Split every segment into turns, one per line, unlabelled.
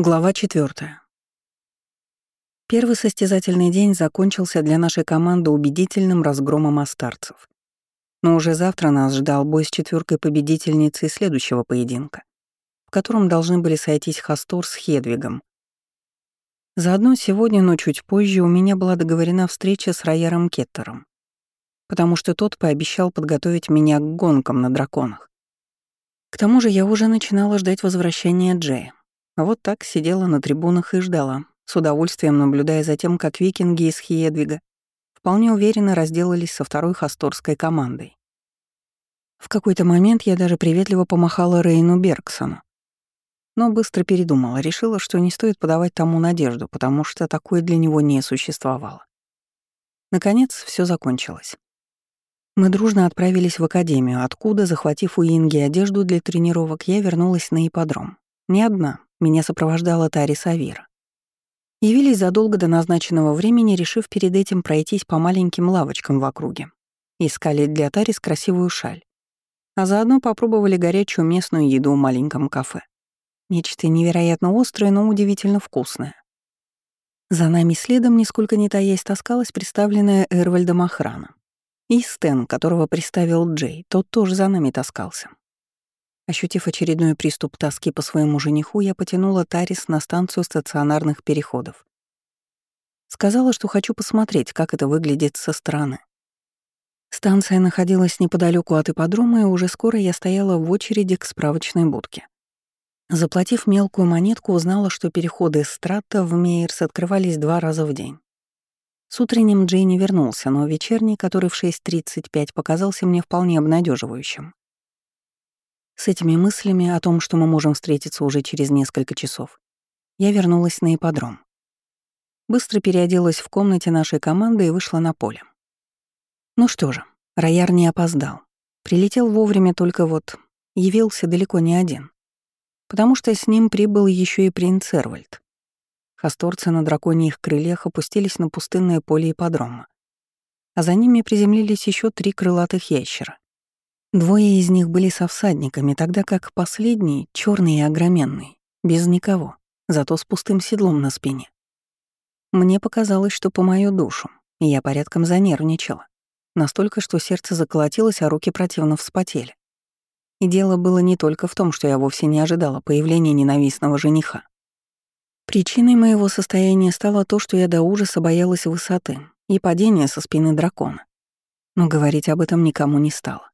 Глава 4. Первый состязательный день закончился для нашей команды убедительным разгромом астарцев. Но уже завтра нас ждал бой с четверкой победительницей следующего поединка, в котором должны были сойтись Хастор с Хедвигом. Заодно сегодня, но чуть позже, у меня была договорена встреча с Рояром Кеттером, потому что тот пообещал подготовить меня к гонкам на драконах. К тому же я уже начинала ждать возвращения Джея. А вот так сидела на трибунах и ждала, с удовольствием наблюдая за тем, как викинги из Хиедвига вполне уверенно разделались со второй хасторской командой. В какой-то момент я даже приветливо помахала Рейну Бергсону. Но быстро передумала, решила, что не стоит подавать тому надежду, потому что такое для него не существовало. Наконец, все закончилось. Мы дружно отправились в академию, откуда, захватив у Инги одежду для тренировок, я вернулась на ипподром. Не одна, меня сопровождала Тарис Авира. Явились задолго до назначенного времени, решив перед этим пройтись по маленьким лавочкам в округе. Искали для Тарис красивую шаль. А заодно попробовали горячую местную еду в маленьком кафе. Нечто невероятно острое, но удивительно вкусное. За нами следом, нисколько не таясь, таскалась представленная Эрвальдом охрана. И Стэн, которого представил Джей, тот тоже за нами таскался. Ощутив очередной приступ тоски по своему жениху, я потянула Тарис на станцию стационарных переходов. Сказала, что хочу посмотреть, как это выглядит со стороны. Станция находилась неподалеку от ипподрома, и уже скоро я стояла в очереди к справочной будке. Заплатив мелкую монетку, узнала, что переходы Страта в Мейерс открывались два раза в день. С утренним Джей не вернулся, но вечерний, который в 6.35, показался мне вполне обнадеживающим. С этими мыслями о том, что мы можем встретиться уже через несколько часов, я вернулась на ипподром. Быстро переоделась в комнате нашей команды и вышла на поле. Ну что же, Рояр не опоздал. Прилетел вовремя, только вот явился далеко не один. Потому что с ним прибыл еще и принц Эрвальд. Хасторцы на драконьих крыльях опустились на пустынное поле ипподрома. А за ними приземлились еще три крылатых ящера. Двое из них были со всадниками, тогда как последний, черный и огроменный, без никого, зато с пустым седлом на спине. Мне показалось, что по мою душу, и я порядком занервничала. Настолько, что сердце заколотилось, а руки противно вспотели. И дело было не только в том, что я вовсе не ожидала появления ненавистного жениха. Причиной моего состояния стало то, что я до ужаса боялась высоты и падения со спины дракона. Но говорить об этом никому не стало.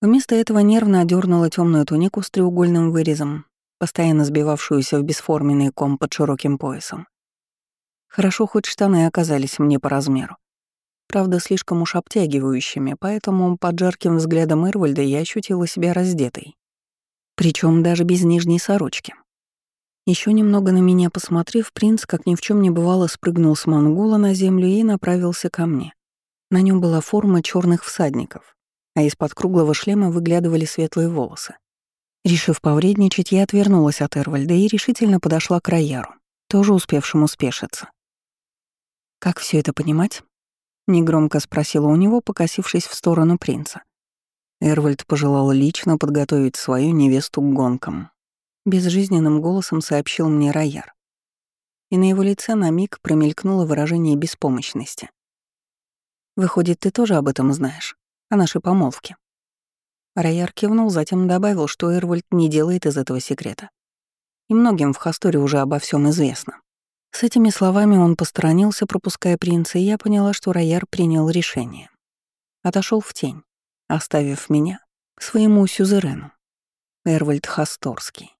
Вместо этого нервно одернула темную тунику с треугольным вырезом, постоянно сбивавшуюся в бесформенный ком под широким поясом. Хорошо, хоть штаны оказались мне по размеру. Правда, слишком уж обтягивающими, поэтому под жарким взглядом Эрвальда я ощутила себя раздетой. Причем даже без нижней сорочки. Еще немного на меня посмотрев, принц, как ни в чем не бывало, спрыгнул с монгула на землю и направился ко мне. На нем была форма черных всадников, а из-под круглого шлема выглядывали светлые волосы. Решив повредничать, я отвернулась от Эрвальда и решительно подошла к Рояру, тоже успевшему спешиться. «Как все это понимать?» — негромко спросила у него, покосившись в сторону принца. Эрвальд пожелал лично подготовить свою невесту к гонкам. Безжизненным голосом сообщил мне Рояр. И на его лице на миг промелькнуло выражение беспомощности. «Выходит, ты тоже об этом знаешь?» О нашей помолвке. Рояр кивнул, затем добавил, что Эрвольд не делает из этого секрета. И многим в Хасторе уже обо всем известно. С этими словами он посторонился, пропуская принца, и я поняла, что Рояр принял решение. Отошел в тень, оставив меня своему сюзерену. Эрвальд Хасторский.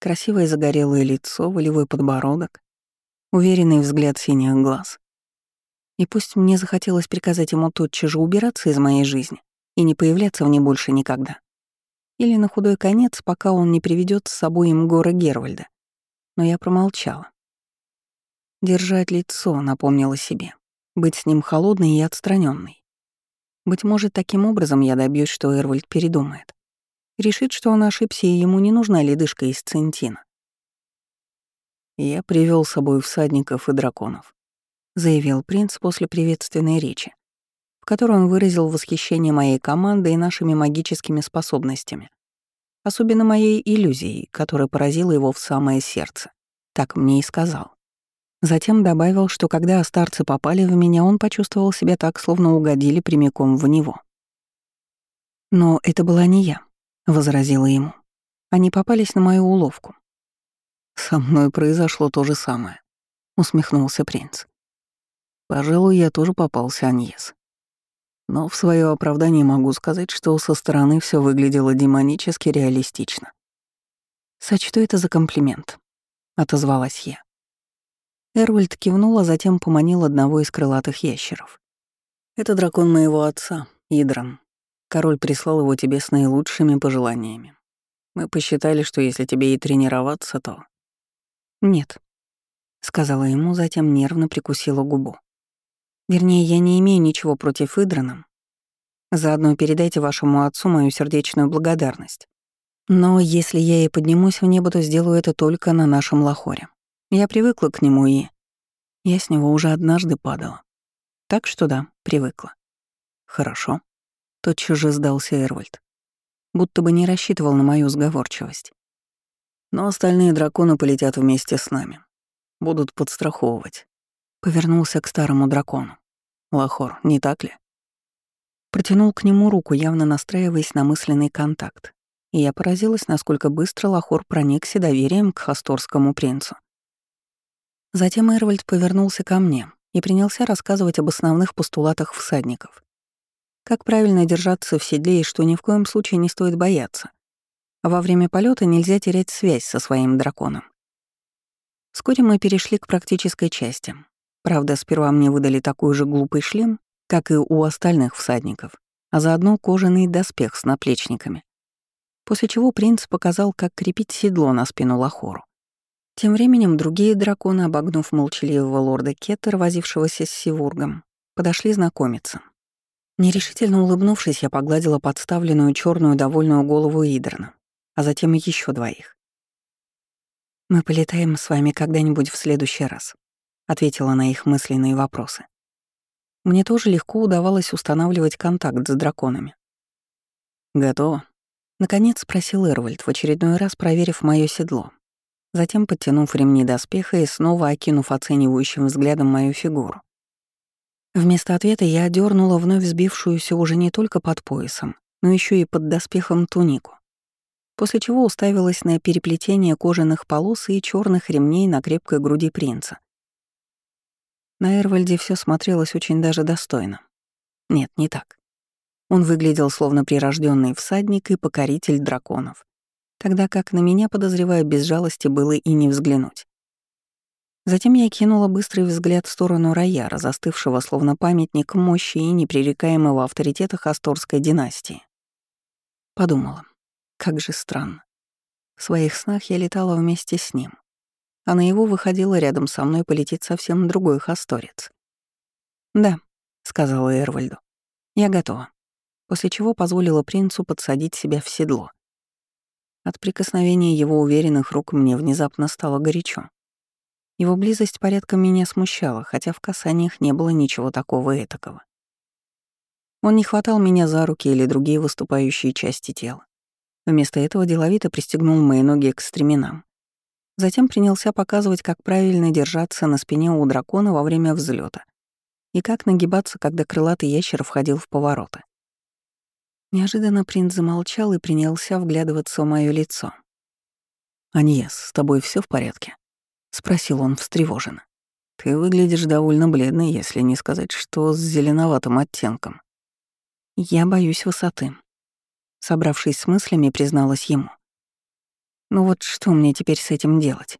Красивое загорелое лицо, волевой подбородок, уверенный взгляд синих глаз. И пусть мне захотелось приказать ему тотчас же убираться из моей жизни и не появляться в ней больше никогда. Или на худой конец, пока он не приведет с собой им гора Гервальда. Но я промолчала. Держать лицо, напомнила себе. Быть с ним холодной и отстраненной. Быть может, таким образом я добьюсь, что Эрвальд передумает. Решит, что он ошибся, и ему не нужна ледышка из центина. Я привел с собой всадников и драконов заявил принц после приветственной речи, в которой он выразил восхищение моей командой и нашими магическими способностями, особенно моей иллюзией, которая поразила его в самое сердце. Так мне и сказал. Затем добавил, что когда старцы попали в меня, он почувствовал себя так, словно угодили прямиком в него. «Но это была не я», — возразила ему. «Они попались на мою уловку». «Со мной произошло то же самое», — усмехнулся принц. «Пожалуй, я тоже попался, Аньес. Но в свое оправдание могу сказать, что со стороны все выглядело демонически реалистично. «Сочту это за комплимент», — отозвалась я. Эрвальд кивнул, а затем поманил одного из крылатых ящеров. «Это дракон моего отца, Идран. Король прислал его тебе с наилучшими пожеланиями. Мы посчитали, что если тебе и тренироваться, то...» «Нет», — сказала ему, затем нервно прикусила губу. Вернее, я не имею ничего против Идрана. Заодно передайте вашему отцу мою сердечную благодарность. Но если я и поднимусь в небо, то сделаю это только на нашем лахоре. Я привыкла к нему и... Я с него уже однажды падала. Так что да, привыкла. Хорошо. Тотчас же сдался Эрвальд. Будто бы не рассчитывал на мою сговорчивость. Но остальные драконы полетят вместе с нами. Будут подстраховывать. Повернулся к старому дракону. Лахор, не так ли? Протянул к нему руку, явно настраиваясь на мысленный контакт. И я поразилась, насколько быстро Лахор проникся доверием к хасторскому принцу. Затем Эрвальд повернулся ко мне и принялся рассказывать об основных постулатах всадников. Как правильно держаться в седле и что ни в коем случае не стоит бояться. Во время полета нельзя терять связь со своим драконом. Вскоре мы перешли к практической части, Правда, сперва мне выдали такой же глупый шлем, как и у остальных всадников, а заодно кожаный доспех с наплечниками. После чего принц показал, как крепить седло на спину Лахору. Тем временем другие драконы, обогнув молчаливого лорда Кеттер, возившегося с Сивургом, подошли знакомиться. Нерешительно улыбнувшись, я погладила подставленную черную довольную голову Идрана, а затем еще двоих. «Мы полетаем с вами когда-нибудь в следующий раз», ответила на их мысленные вопросы. Мне тоже легко удавалось устанавливать контакт с драконами. «Готово?» — наконец спросил Эрвальд, в очередной раз проверив мое седло. Затем подтянув ремни доспеха и снова окинув оценивающим взглядом мою фигуру. Вместо ответа я одернула вновь сбившуюся уже не только под поясом, но еще и под доспехом тунику, после чего уставилась на переплетение кожаных полос и черных ремней на крепкой груди принца. На Эрвальде все смотрелось очень даже достойно. Нет, не так. Он выглядел словно прирожденный всадник и покоритель драконов, тогда как на меня, подозревая, без жалости было и не взглянуть. Затем я кинула быстрый взгляд в сторону Рояра, застывшего словно памятник мощи и непререкаемого авторитета Хасторской династии. Подумала, как же странно. В своих снах я летала вместе с ним, а на его выходило рядом со мной полетит совсем другой хасторец. «Да», — сказала Эрвальду, — «я готова», после чего позволила принцу подсадить себя в седло. От прикосновения его уверенных рук мне внезапно стало горячо. Его близость порядком меня смущала, хотя в касаниях не было ничего такого этакого. Он не хватал меня за руки или другие выступающие части тела. Вместо этого деловито пристегнул мои ноги к стременам Затем принялся показывать, как правильно держаться на спине у дракона во время взлета и как нагибаться, когда крылатый ящер входил в повороты. Неожиданно принц замолчал и принялся вглядываться в мое лицо. «Аньес, с тобой все в порядке?» — спросил он встревоженно. «Ты выглядишь довольно бледной, если не сказать, что с зеленоватым оттенком». «Я боюсь высоты», — собравшись с мыслями, призналась ему. Ну вот что мне теперь с этим делать?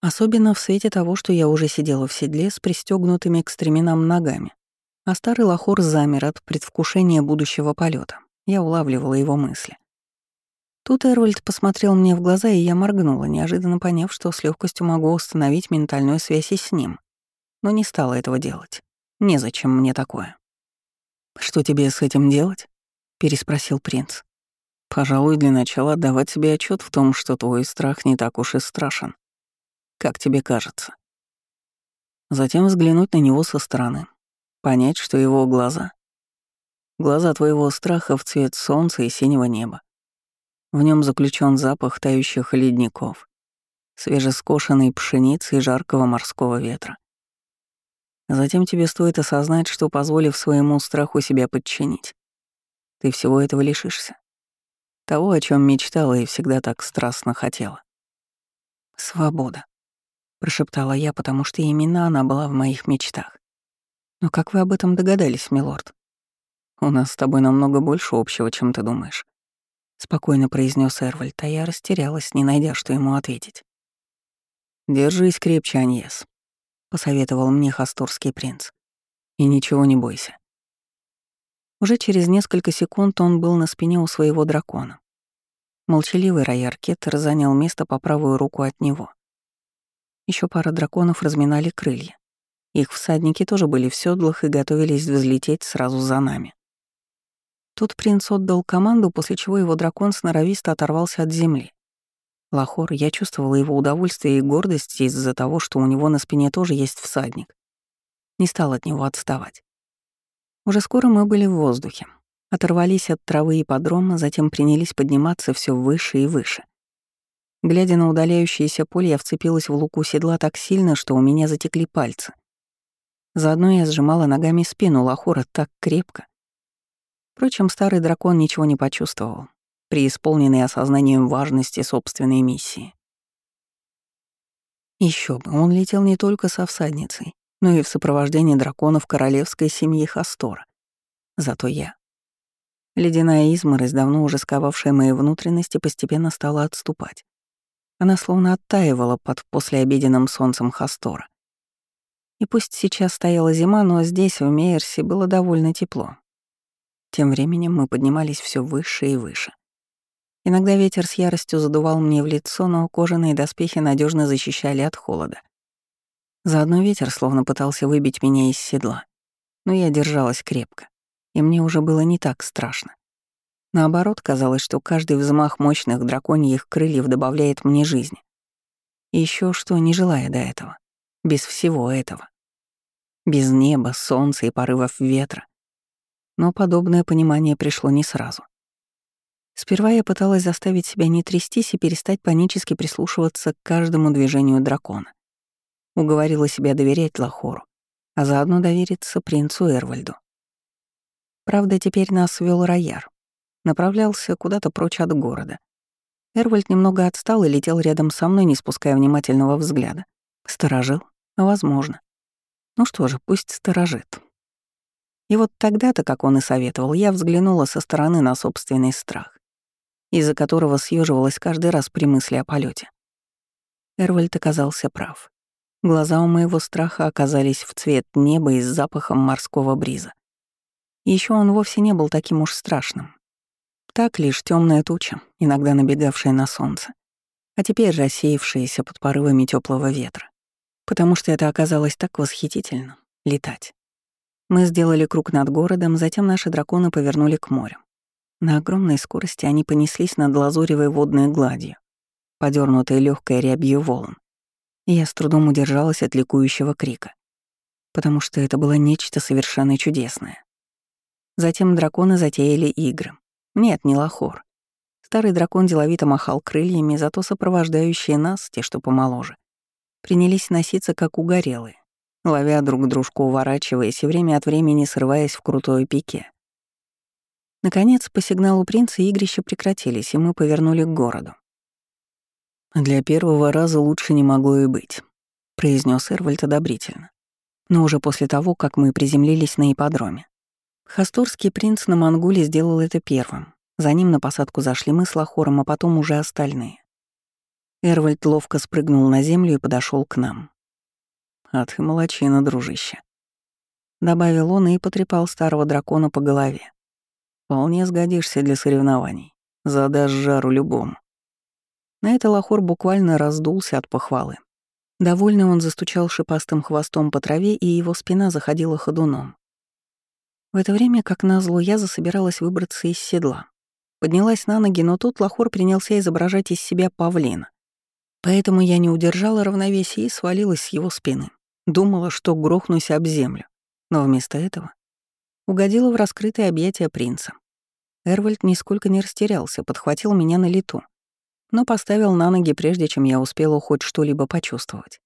Особенно в свете того, что я уже сидела в седле с пристегнутыми к стременам ногами, а старый лохор замер от предвкушения будущего полета. Я улавливала его мысли. Тут Эрвальд посмотрел мне в глаза, и я моргнула, неожиданно поняв, что с легкостью могу установить ментальную связь и с ним. Но не стала этого делать. Незачем мне такое. «Что тебе с этим делать?» — переспросил принц. Пожалуй, для начала отдавать себе отчет в том, что твой страх не так уж и страшен. Как тебе кажется? Затем взглянуть на него со стороны. Понять, что его глаза — глаза твоего страха в цвет солнца и синего неба. В нем заключен запах тающих ледников, свежескошенной пшеницы и жаркого морского ветра. Затем тебе стоит осознать, что, позволив своему страху себя подчинить, ты всего этого лишишься. Того, о чем мечтала и всегда так страстно хотела. «Свобода», — прошептала я, потому что именно она была в моих мечтах. «Но как вы об этом догадались, милорд?» «У нас с тобой намного больше общего, чем ты думаешь», — спокойно произнес Эрвальд, а я растерялась, не найдя, что ему ответить. «Держись крепче, Аньес», — посоветовал мне хасторский принц. «И ничего не бойся. Уже через несколько секунд он был на спине у своего дракона. Молчаливый Рояр Кеттер занял место по правую руку от него. Еще пара драконов разминали крылья. Их всадники тоже были в седлах и готовились взлететь сразу за нами. Тут принц отдал команду, после чего его дракон сноровисто оторвался от земли. Лахор, я чувствовала его удовольствие и гордость из-за того, что у него на спине тоже есть всадник. Не стал от него отставать. Уже скоро мы были в воздухе. Оторвались от травы и подрома, затем принялись подниматься все выше и выше. Глядя на удаляющееся поле, я вцепилась в луку седла так сильно, что у меня затекли пальцы. Заодно я сжимала ногами спину Лахора так крепко. Впрочем, старый дракон ничего не почувствовал, преисполненный осознанием важности собственной миссии. Еще бы, он летел не только со всадницей, но и в сопровождении драконов королевской семьи Хастора. Зато я. Ледяная изморозь, давно уже сковавшая мои внутренности, постепенно стала отступать. Она словно оттаивала под послеобеденным солнцем Хастора. И пусть сейчас стояла зима, но здесь, в Мейерсе, было довольно тепло. Тем временем мы поднимались все выше и выше. Иногда ветер с яростью задувал мне в лицо, но кожаные доспехи надежно защищали от холода. Заодно ветер словно пытался выбить меня из седла. Но я держалась крепко, и мне уже было не так страшно. Наоборот, казалось, что каждый взмах мощных драконьих крыльев добавляет мне жизнь. И еще что, не желая до этого. Без всего этого. Без неба, солнца и порывов ветра. Но подобное понимание пришло не сразу. Сперва я пыталась заставить себя не трястись и перестать панически прислушиваться к каждому движению дракона. Уговорила себя доверять Лахору, а заодно довериться принцу Эрвальду. Правда, теперь нас вел Рояр. Направлялся куда-то прочь от города. Эрвальд немного отстал и летел рядом со мной, не спуская внимательного взгляда. Сторожил? Возможно. Ну что же, пусть сторожит. И вот тогда-то, как он и советовал, я взглянула со стороны на собственный страх, из-за которого съеживалась каждый раз при мысли о полете. Эрвальд оказался прав. Глаза у моего страха оказались в цвет неба и с запахом морского бриза. Еще он вовсе не был таким уж страшным. Так лишь темная туча, иногда набегавшая на солнце, а теперь рассеявшаяся под порывами теплого ветра. Потому что это оказалось так восхитительно — летать. Мы сделали круг над городом, затем наши драконы повернули к морю. На огромной скорости они понеслись над лазуревой водной гладью, подернутой легкой рябью волн я с трудом удержалась от ликующего крика, потому что это было нечто совершенно чудесное. Затем драконы затеяли игры. Нет, не лохор. Старый дракон деловито махал крыльями, зато сопровождающие нас, те, что помоложе, принялись носиться как угорелые, ловя друг дружку, уворачиваясь и время от времени срываясь в крутое пике. Наконец, по сигналу принца игрища прекратились, и мы повернули к городу. «Для первого раза лучше не могло и быть», — произнес Эрвальд одобрительно. Но уже после того, как мы приземлились на ипподроме. Хасторский принц на Монголе сделал это первым. За ним на посадку зашли мы с Лахором, а потом уже остальные. Эрвальд ловко спрыгнул на землю и подошел к нам. «А ты молочина, дружище», — добавил он и потрепал старого дракона по голове. «Вполне сгодишься для соревнований. Задашь жару любому». На это Лахор буквально раздулся от похвалы. Довольный он застучал шипастым хвостом по траве, и его спина заходила ходуном. В это время, как назло, я засобиралась выбраться из седла. Поднялась на ноги, но тут Лахор принялся изображать из себя павлина. Поэтому я не удержала равновесия и свалилась с его спины. Думала, что грохнусь об землю. Но вместо этого угодила в раскрытое объятие принца. Эрвальд нисколько не растерялся, подхватил меня на лету но поставил на ноги, прежде чем я успела хоть что-либо почувствовать.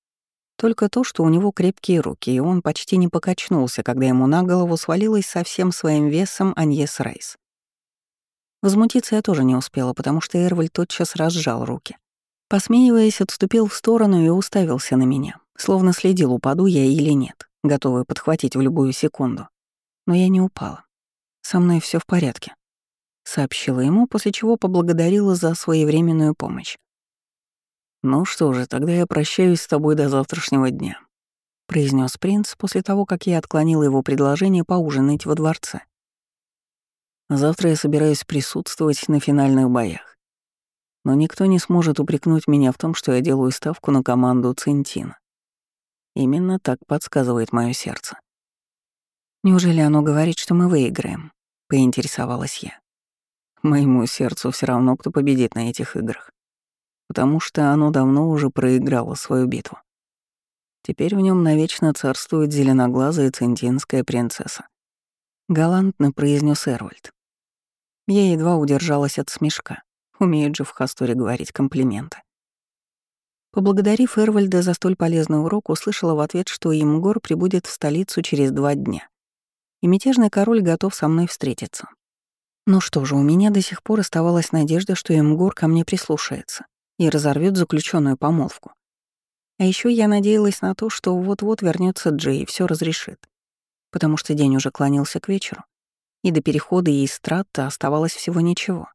Только то, что у него крепкие руки, и он почти не покачнулся, когда ему на голову свалилась со всем своим весом Аньес Рейс. Возмутиться я тоже не успела, потому что Эрваль тотчас разжал руки. Посмеиваясь, отступил в сторону и уставился на меня, словно следил, упаду я или нет, готовый подхватить в любую секунду. Но я не упала. Со мной все в порядке, сообщила ему, после чего поблагодарила за своевременную помощь. «Ну что же, тогда я прощаюсь с тобой до завтрашнего дня», — произнес принц после того, как я отклонила его предложение поужинать во дворце. «Завтра я собираюсь присутствовать на финальных боях. Но никто не сможет упрекнуть меня в том, что я делаю ставку на команду Центина. Именно так подсказывает мое сердце. «Неужели оно говорит, что мы выиграем?» — поинтересовалась я. «Моему сердцу все равно, кто победит на этих играх потому что оно давно уже проиграло свою битву. Теперь в нем навечно царствует зеленоглазая центинская принцесса. Галантно произнес Эрвальд. Я едва удержалась от смешка. Умеют же в Хасторе говорить комплименты. Поблагодарив Эрвальда за столь полезный урок, услышала в ответ, что Имгор прибудет в столицу через два дня. И мятежный король готов со мной встретиться. Ну что же, у меня до сих пор оставалась надежда, что Имгор ко мне прислушается и разорвет заключенную помолвку. А еще я надеялась на то, что вот-вот вернется Джей и все разрешит, потому что день уже клонился к вечеру, и до перехода и страта оставалось всего ничего.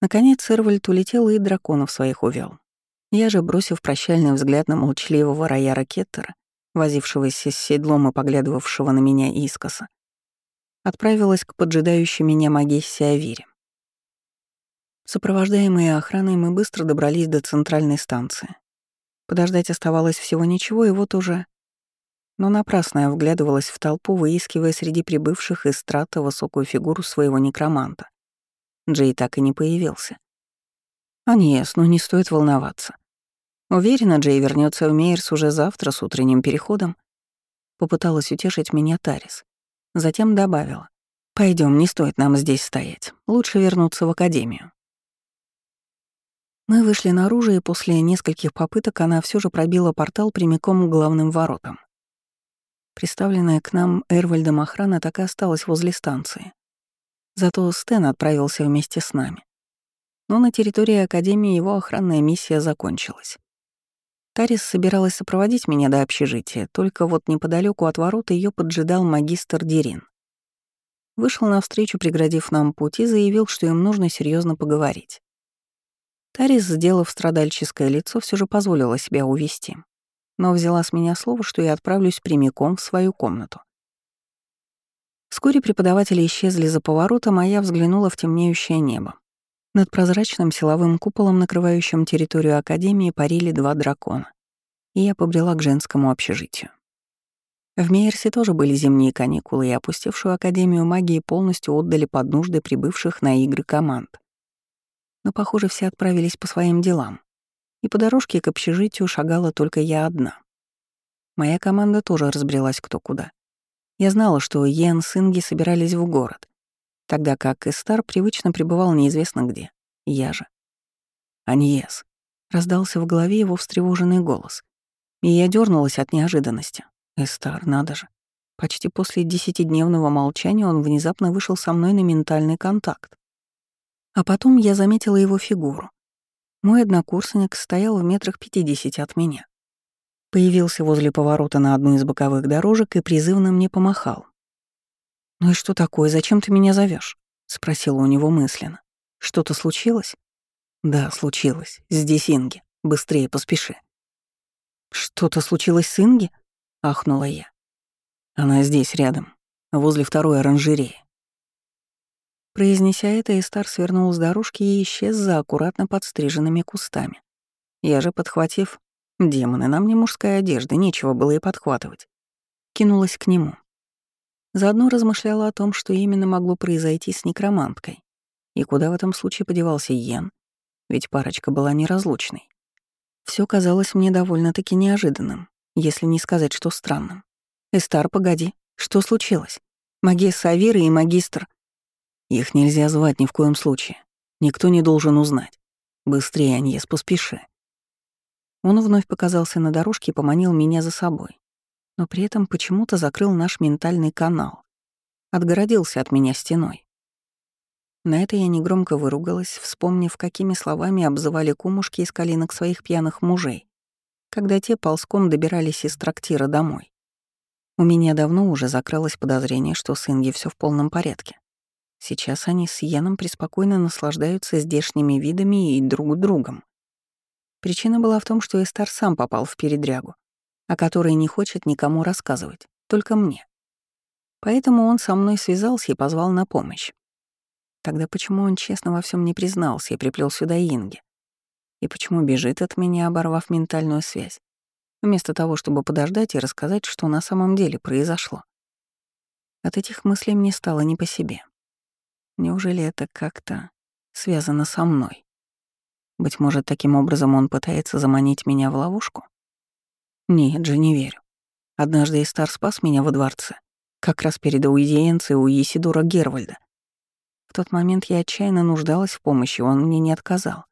Наконец Эрвальд улетел и драконов своих увел. Я же, бросив прощальный взгляд на молчаливого рояра Кеттера, возившегося с седлом и поглядывавшего на меня искоса, отправилась к поджидающей меня Магессе Авире. Сопровождаемые охраной мы быстро добрались до центральной станции. Подождать оставалось всего ничего, и вот уже... Но напрасно я вглядывалась в толпу, выискивая среди прибывших из страта высокую фигуру своего некроманта. Джей так и не появился. А нет, ну не стоит волноваться. Уверена, Джей вернется в Мейерс уже завтра с утренним переходом. Попыталась утешить меня Тарис. Затем добавила. Пойдем, не стоит нам здесь стоять. Лучше вернуться в академию. Мы вышли наружу, и после нескольких попыток она все же пробила портал прямиком к главным воротам. Приставленная к нам Эрвальдом охрана так и осталась возле станции. Зато Стэн отправился вместе с нами. Но на территории Академии его охранная миссия закончилась. Тарис собиралась сопроводить меня до общежития, только вот неподалеку от ворот ее поджидал магистр Дерин. Вышел навстречу, преградив нам путь, и заявил, что им нужно серьезно поговорить. Тарис, сделав страдальческое лицо, все же позволила себя увести, но взяла с меня слово, что я отправлюсь прямиком в свою комнату. Вскоре преподаватели исчезли за поворотом, а я взглянула в темнеющее небо. Над прозрачным силовым куполом, накрывающим территорию Академии, парили два дракона, и я побрела к женскому общежитию. В Мейерсе тоже были зимние каникулы, и опустевшую Академию магии полностью отдали под нужды прибывших на игры команд но, похоже, все отправились по своим делам, и по дорожке к общежитию шагала только я одна. Моя команда тоже разбрелась кто куда. Я знала, что Йен с Инги собирались в город, тогда как Эстар привычно пребывал неизвестно где. Я же. «Аньес», — раздался в голове его встревоженный голос, и я дернулась от неожиданности. Эстар, надо же. Почти после десятидневного молчания он внезапно вышел со мной на ментальный контакт. А потом я заметила его фигуру. Мой однокурсник стоял в метрах пятидесяти от меня. Появился возле поворота на одну из боковых дорожек и призывно мне помахал. «Ну и что такое? Зачем ты меня зовешь? спросила у него мысленно. «Что-то случилось?» «Да, случилось. Здесь Инги. Быстрее поспеши». «Что-то случилось с Инги?» — ахнула я. «Она здесь, рядом, возле второй оранжереи. Произнеся это, Истар свернул с дорожки и исчез за аккуратно подстриженными кустами. Я же, подхватив «Демоны, нам не мужская одежда, нечего было и подхватывать», кинулась к нему. Заодно размышляла о том, что именно могло произойти с некроманткой, и куда в этом случае подевался Йен, ведь парочка была неразлучной. Все казалось мне довольно-таки неожиданным, если не сказать, что странным. «Эстар, погоди, что случилось? Магесса Авира и магистр...» Их нельзя звать ни в коем случае. Никто не должен узнать. Быстрее, Аньес, поспеши. Он вновь показался на дорожке и поманил меня за собой, но при этом почему-то закрыл наш ментальный канал, отгородился от меня стеной. На это я негромко выругалась, вспомнив, какими словами обзывали кумушки из калинок своих пьяных мужей, когда те ползком добирались из трактира домой. У меня давно уже закралось подозрение, что с Инги все в полном порядке. Сейчас они с Йеном преспокойно наслаждаются здешними видами и друг другом. Причина была в том, что Эстар сам попал в передрягу, о которой не хочет никому рассказывать, только мне. Поэтому он со мной связался и позвал на помощь. Тогда почему он честно во всем не признался и приплел сюда Инги? И почему бежит от меня, оборвав ментальную связь, вместо того, чтобы подождать и рассказать, что на самом деле произошло? От этих мыслей мне стало не по себе. Неужели это как-то связано со мной? Быть может, таким образом он пытается заманить меня в ловушку? Нет же, не верю. Однажды Истар спас меня во дворце, как раз перед аудиенцией у Есидора Гервальда — в тот момент я отчаянно нуждалась в помощи, он мне не отказал.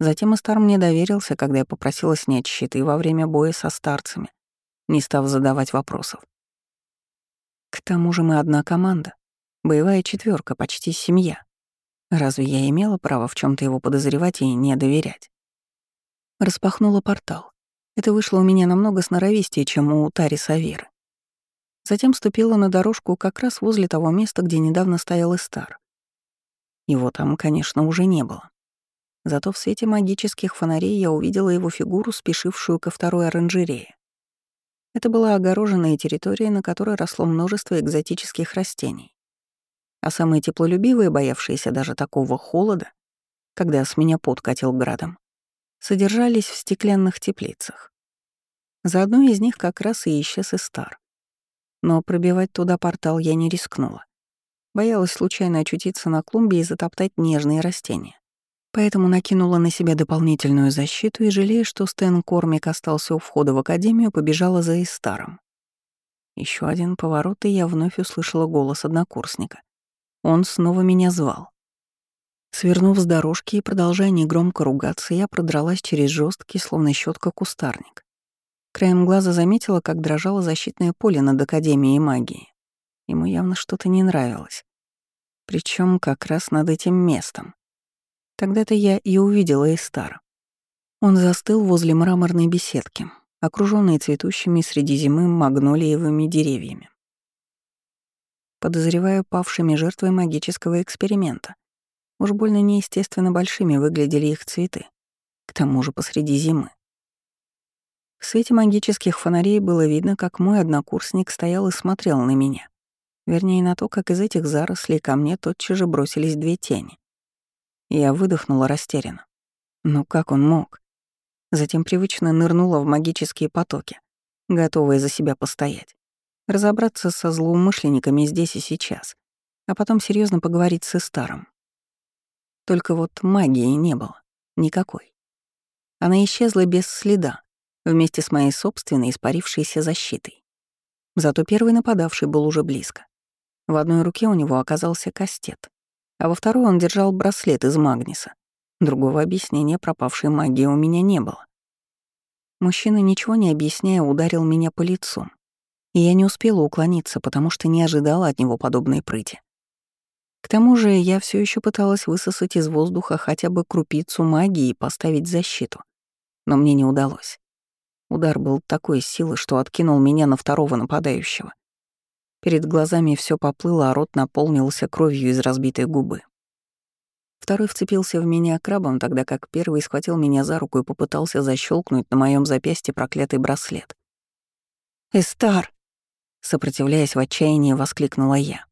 Затем Астар мне доверился, когда я попросила снять щиты во время боя со старцами, не став задавать вопросов. К тому же мы одна команда, боевая четверка, почти семья. Разве я имела право в чем то его подозревать и не доверять? Распахнула портал. Это вышло у меня намного сноровистее, чем у Тари Савиры. Затем ступила на дорожку как раз возле того места, где недавно стоял Истар. Его там, конечно, уже не было. Зато в свете магических фонарей я увидела его фигуру, спешившую ко второй оранжерее. Это была огороженная территория, на которой росло множество экзотических растений. А самые теплолюбивые, боявшиеся даже такого холода, когда с меня пот катил градом, содержались в стеклянных теплицах. За одной из них как раз и исчез и стар. Но пробивать туда портал я не рискнула. Боялась случайно очутиться на клумбе и затоптать нежные растения. Поэтому накинула на себя дополнительную защиту и, жалея, что Стэн Кормик остался у входа в академию, побежала за Истаром. Еще один поворот, и я вновь услышала голос однокурсника. Он снова меня звал. Свернув с дорожки и продолжая негромко ругаться, я продралась через жесткий, словно щетка кустарник. Краем глаза заметила, как дрожало защитное поле над Академией магии. Ему явно что-то не нравилось. Причем как раз над этим местом. Тогда-то я и увидела Эстара. Он застыл возле мраморной беседки, окруженной цветущими среди зимы магнолиевыми деревьями. Подозреваю павшими жертвой магического эксперимента. Уж больно неестественно большими выглядели их цветы. К тому же посреди зимы. В свете магических фонарей было видно, как мой однокурсник стоял и смотрел на меня. Вернее, на то, как из этих зарослей ко мне тотчас же бросились две тени. Я выдохнула растерянно. Ну как он мог? Затем привычно нырнула в магические потоки, готовая за себя постоять. Разобраться со злоумышленниками здесь и сейчас, а потом серьезно поговорить с Истаром. Только вот магии не было. Никакой. Она исчезла без следа, вместе с моей собственной испарившейся защитой. Зато первый нападавший был уже близко. В одной руке у него оказался кастет, а во второй он держал браслет из магниса. Другого объяснения пропавшей магии у меня не было. Мужчина, ничего не объясняя, ударил меня по лицу. И я не успела уклониться, потому что не ожидала от него подобной прыти. К тому же я все еще пыталась высосать из воздуха хотя бы крупицу магии и поставить защиту. Но мне не удалось. Удар был такой силы, что откинул меня на второго нападающего. Перед глазами все поплыло, а рот наполнился кровью из разбитой губы. Второй вцепился в меня крабом, тогда как первый схватил меня за руку и попытался защелкнуть на моем запястье проклятый браслет. «Эстар!» — сопротивляясь в отчаянии, воскликнула я.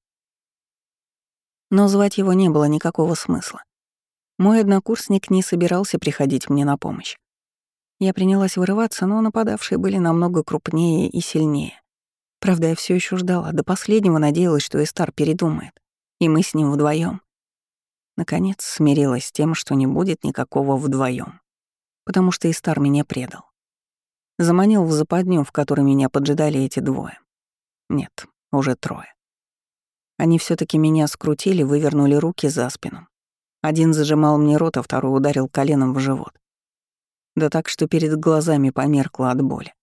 Но звать его не было никакого смысла. Мой однокурсник не собирался приходить мне на помощь. Я принялась вырываться, но нападавшие были намного крупнее и сильнее. Правда, я все еще ждала, до последнего надеялась, что Эстар передумает, и мы с ним вдвоем. Наконец смирилась с тем, что не будет никакого вдвоем, потому что Эстар меня предал. Заманил в западню, в которой меня поджидали эти двое. Нет, уже трое. Они все таки меня скрутили, вывернули руки за спину Один зажимал мне рот, а второй ударил коленом в живот. Да так, что перед глазами померкло от боли.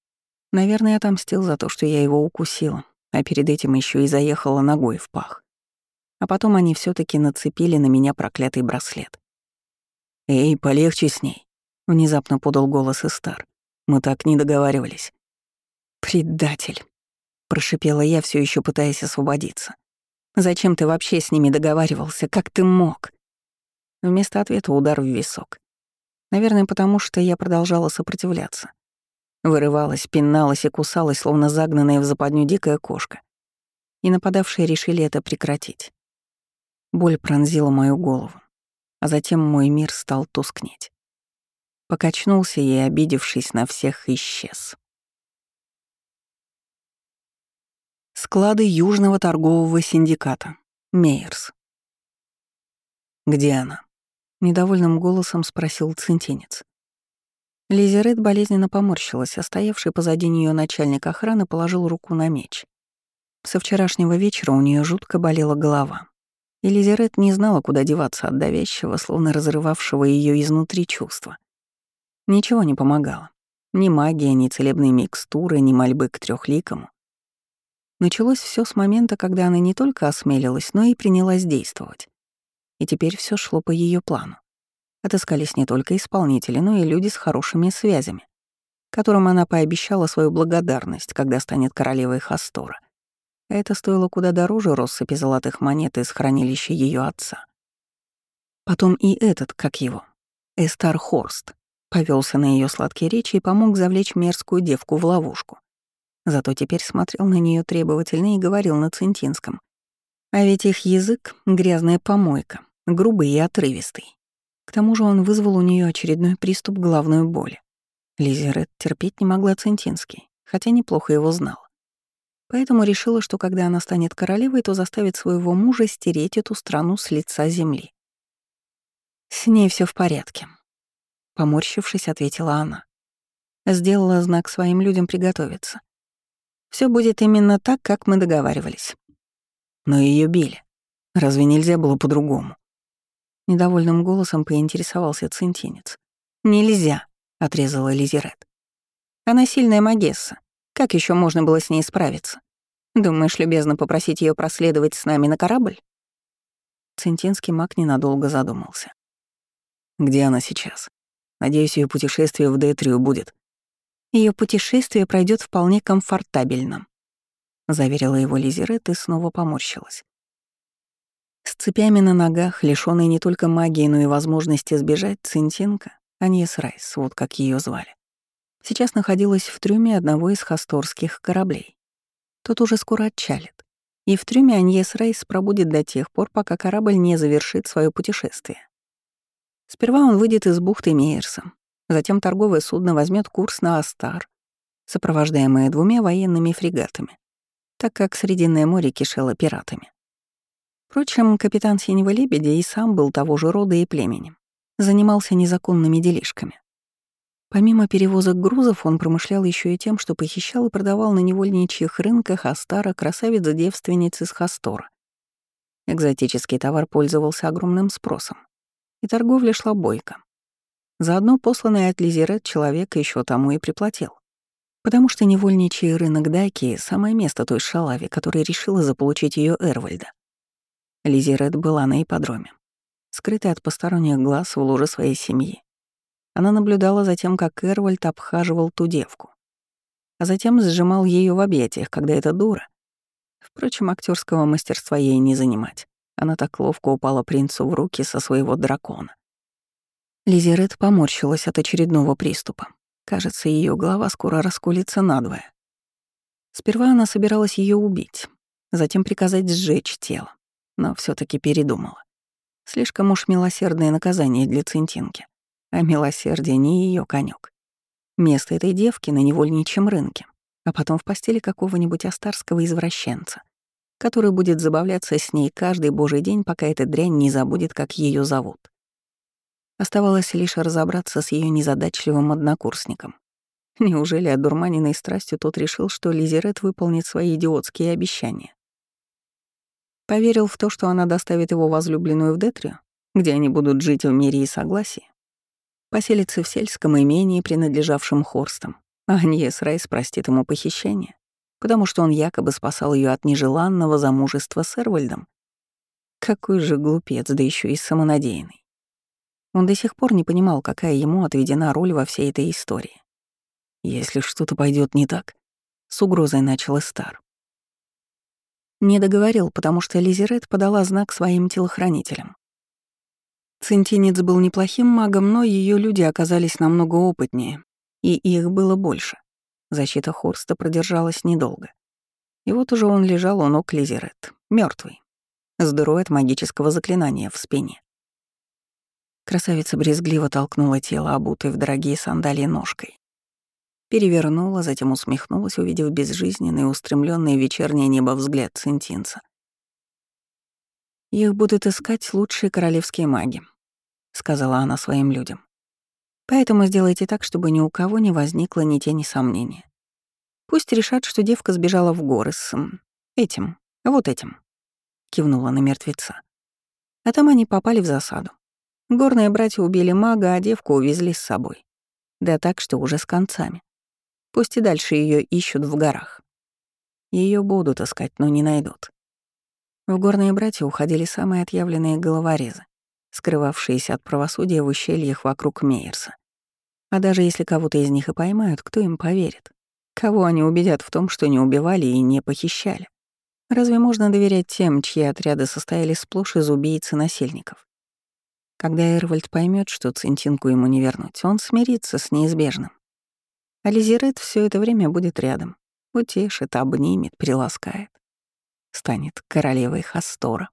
Наверное, отомстил за то, что я его укусила, а перед этим еще и заехала ногой в пах. А потом они все таки нацепили на меня проклятый браслет. «Эй, полегче с ней», — внезапно подал голос Истар. «Мы так не договаривались». «Предатель», — прошипела я, все еще пытаясь освободиться. «Зачем ты вообще с ними договаривался? Как ты мог?» Вместо ответа удар в висок. Наверное, потому что я продолжала сопротивляться. Вырывалась, пиналась и кусалась, словно загнанная в западню дикая кошка. И нападавшие решили это прекратить. Боль пронзила мою голову, а затем мой мир стал тускнеть. Покачнулся и, обидевшись на всех, исчез. Склады Южного торгового синдиката. Мейерс. «Где она?» — недовольным голосом спросил центинец. Лизерет болезненно поморщилась, а стоявший позади нее начальник охраны положил руку на меч. Со вчерашнего вечера у нее жутко болела голова. И Лизерет не знала, куда деваться от давящего, словно разрывавшего ее изнутри чувства. Ничего не помогало. Ни магия, ни целебные микстуры, ни мольбы к трехликому. Началось все с момента, когда она не только осмелилась, но и принялась действовать. И теперь все шло по ее плану. Отыскались не только исполнители, но и люди с хорошими связями, которым она пообещала свою благодарность, когда станет королевой Хастора. Это стоило куда дороже россыпи золотых монет из хранилища ее отца. Потом и этот, как его, Эстар Хорст, повелся на ее сладкие речи и помог завлечь мерзкую девку в ловушку. Зато теперь смотрел на нее требовательно и говорил на центинском. А ведь их язык — грязная помойка, грубый и отрывистый. К тому же он вызвал у нее очередной приступ головной боли. Лизерет терпеть не могла Центинский, хотя неплохо его знала. Поэтому решила, что когда она станет королевой, то заставит своего мужа стереть эту страну с лица земли. «С ней все в порядке», — поморщившись, ответила она. Сделала знак своим людям приготовиться. Все будет именно так, как мы договаривались. Но ее били. Разве нельзя было по-другому? Недовольным голосом поинтересовался центинец. «Нельзя», — отрезала Лизерет. «Она сильная магесса. Как еще можно было с ней справиться? Думаешь, любезно попросить ее проследовать с нами на корабль?» Центинский маг ненадолго задумался. «Где она сейчас? Надеюсь, ее путешествие в Детрию будет». Ее путешествие пройдет вполне комфортабельно», — заверила его Лизерет и снова поморщилась. С цепями на ногах, лишённой не только магии, но и возможности сбежать, Цинтинка, Аньес Райс, вот как ее звали, сейчас находилась в трюме одного из хасторских кораблей. Тот уже скоро отчалит. И в трюме Аньес Райс пробудет до тех пор, пока корабль не завершит свое путешествие. Сперва он выйдет из бухты Мейерса, затем торговое судно возьмет курс на Астар, сопровождаемое двумя военными фрегатами, так как Срединное море кишело пиратами. Впрочем, капитан Синего Лебедя и сам был того же рода и племени. Занимался незаконными делишками. Помимо перевозок грузов, он промышлял еще и тем, что похищал и продавал на невольничьих рынках Астара красавиц-девственниц из Хастора. Экзотический товар пользовался огромным спросом, и торговля шла бойко. Заодно посланный от Лизерет человек еще тому и приплатил. Потому что невольничий рынок Даки — самое место той шалави, которая решила заполучить ее Эрвальда. Лизи Ред была на ипподроме. Скрытая от посторонних глаз в луже своей семьи. Она наблюдала за тем, как Эрвальд обхаживал ту девку. А затем сжимал ее в объятиях, когда эта дура... Впрочем, актерского мастерства ей не занимать. Она так ловко упала принцу в руки со своего дракона. Лизи Ред поморщилась от очередного приступа. Кажется, ее голова скоро расколется надвое. Сперва она собиралась ее убить, затем приказать сжечь тело но все таки передумала. Слишком уж милосердное наказание для Центинки, а милосердие не ее конек. Место этой девки на невольничьем рынке, а потом в постели какого-нибудь астарского извращенца, который будет забавляться с ней каждый божий день, пока эта дрянь не забудет, как ее зовут. Оставалось лишь разобраться с ее незадачливым однокурсником. Неужели одурманенной страстью тот решил, что Лизерет выполнит свои идиотские обещания? Поверил в то, что она доставит его возлюбленную в Детрию? где они будут жить в мире и согласии, поселится в сельском имении, принадлежавшем Хорстам, а Аньес Райс простит ему похищение, потому что он якобы спасал ее от нежеланного замужества с Эрвальдом. Какой же глупец, да еще и самонадеянный. Он до сих пор не понимал, какая ему отведена роль во всей этой истории. Если что-то пойдет не так, с угрозой начал Эстар. Не договорил, потому что Лизерет подала знак своим телохранителям. Центинец был неплохим магом, но ее люди оказались намного опытнее, и их было больше. Защита Хорста продержалась недолго. И вот уже он лежал у ног Лизерет, мертвый, с дырой от магического заклинания в спине. Красавица брезгливо толкнула тело, обутое в дорогие сандалии ножкой. Перевернула, затем усмехнулась, увидев безжизненный, устремленный в вечернее небо взгляд Центинца. «Их будут искать лучшие королевские маги», — сказала она своим людям. «Поэтому сделайте так, чтобы ни у кого не возникло ни тени сомнения. Пусть решат, что девка сбежала в горы с... этим, вот этим», — кивнула на мертвеца. А там они попали в засаду. Горные братья убили мага, а девку увезли с собой. Да так, что уже с концами. Пусть и дальше ее ищут в горах. Ее будут искать, но не найдут. В горные братья уходили самые отъявленные головорезы, скрывавшиеся от правосудия в ущельях вокруг Мейерса. А даже если кого-то из них и поймают, кто им поверит? Кого они убедят в том, что не убивали и не похищали? Разве можно доверять тем, чьи отряды состояли сплошь из убийц и насильников? Когда Эрвальд поймет, что Центинку ему не вернуть, он смирится с неизбежным. А все это время будет рядом, утешит, обнимет, приласкает. Станет королевой Хастора.